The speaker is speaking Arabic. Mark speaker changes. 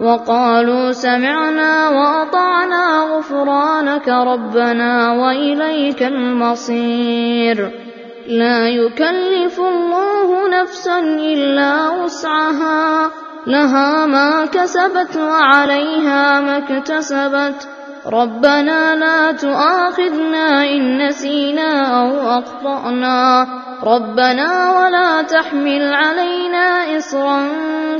Speaker 1: وقالوا سمعنا وأطعنا غفرانك ربنا وإليك المصير. لا يكلف الله نفسا إلا وسعها. لها ما كسبت وعليها ما اكتسبت. ربنا لا تؤاخذنا إن نسينا أو أخطأنا. ربنا ولا تحمل علينا إصرا